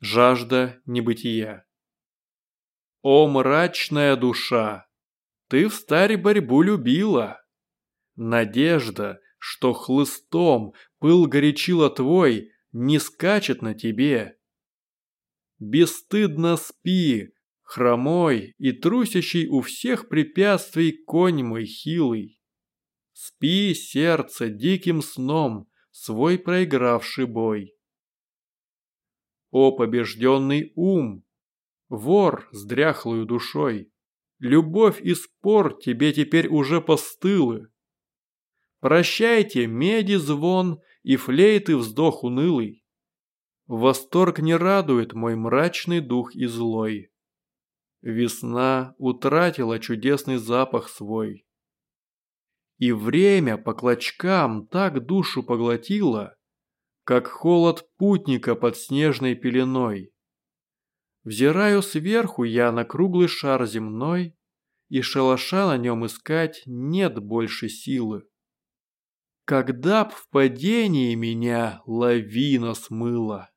Жажда небытия. О, мрачная душа, ты в старь борьбу любила. Надежда, что хлыстом пыл горячила твой, не скачет на тебе. Бесстыдно спи, хромой и трусящий у всех препятствий конь мой хилый. Спи, сердце, диким сном, свой проигравший бой. О побежденный ум, вор с дряхлою душой, любовь и спор тебе теперь уже постылы. Прощайте меди звон и флейты вздох унылый. Восторг не радует мой мрачный дух и злой. Весна утратила чудесный запах свой. И время по клочкам так душу поглотило, как холод путника под снежной пеленой. Взираю сверху я на круглый шар земной, и шалаша на нем искать нет больше силы. Когда б в падении меня лавина смыла.